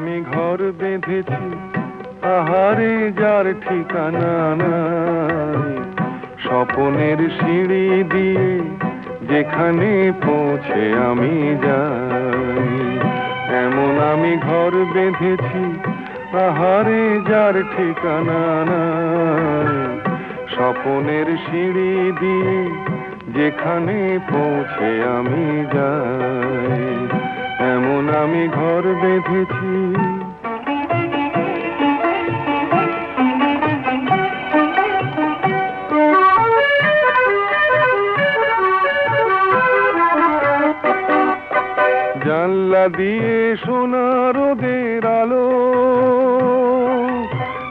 আমি ঘর বেঁধেছি আহারে যার ঠিকানা নাই। স্বপনের সিঁড়ি দিয়ে যেখানে পৌঁছে আমি যাই। এমন আমি ঘর বেঁধেছি আহারে যার ঠিকানা নাই। স্বপনের সিঁড়ি দিয়ে যেখানে পৌঁছে আমি যাই। এমন আমি ঘর বেঁধেছি জানলা দিয়ে সোনা রোদের আলো।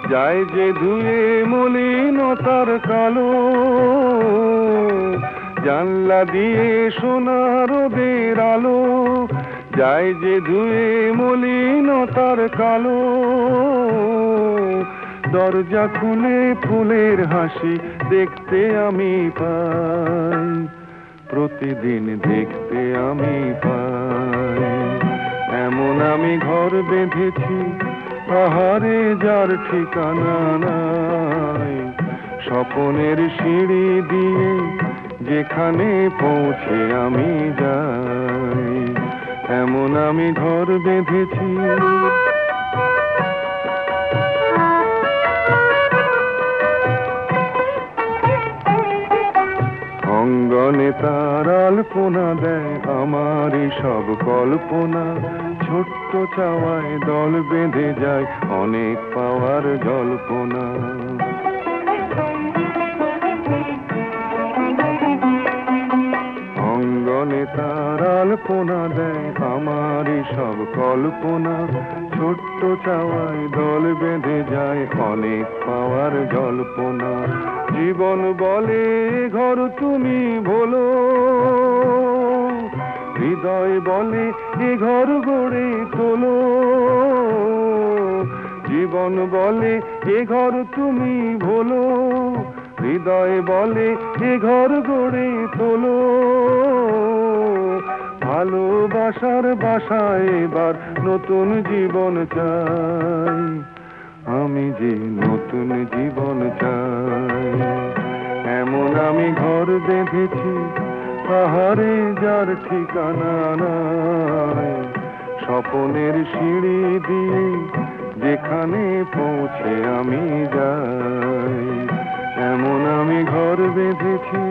যায় যে ধুয়ে মলিনতার কালো। জানলা দিয়ে সোনা রোদের আলো। যায় যে ধুয়ে মলিনতার কালো। দরজা খুলে ফুলের হাসি দেখতে আমি পাই। প্রতিদিন দেখতে আমি পাই। ঘর বেঁধেছি, পাহাড়ে যার ঠিকানা নাই। স্বপনের সিঁড়ি দিয়ে যেখানে পৌঁছে আমি যাই, এমন আমি ঘর বেঁধেছি। আলপনা দেয় আমারই সব কল্পনা। ছোট্ট চাওয়ায় দল বেঁধে যায় অনেক পাওয়ার জল্পনা। আলপনা দেয় আমারই সব কল্পনা। ছোট্ট চাওয়ায় দল বেঁধে যায় অনেক পাওয়ার জল্পনা। জীবন বলে, ঘর তুমি ভোলো। হৃদয় বলে, এ ঘর গড়ে তোলো। জীবন বলে, এ ঘর তুমি ভোলো। হৃদয় বলে, এ ঘর গড়ে তোলো। ভালোবাসার বাসায় এবার নতুন জীবন চাই। আমি যে নতুন জীবন চাই, এমন আমি ঘর বেঁধেছি, পাহাড়ে যার ঠিকানা নাই। স্বপনের সিঁড়ি দিয়ে যেখানে পৌঁছে আমি যাই, এমন আমি ঘর বেঁধেছি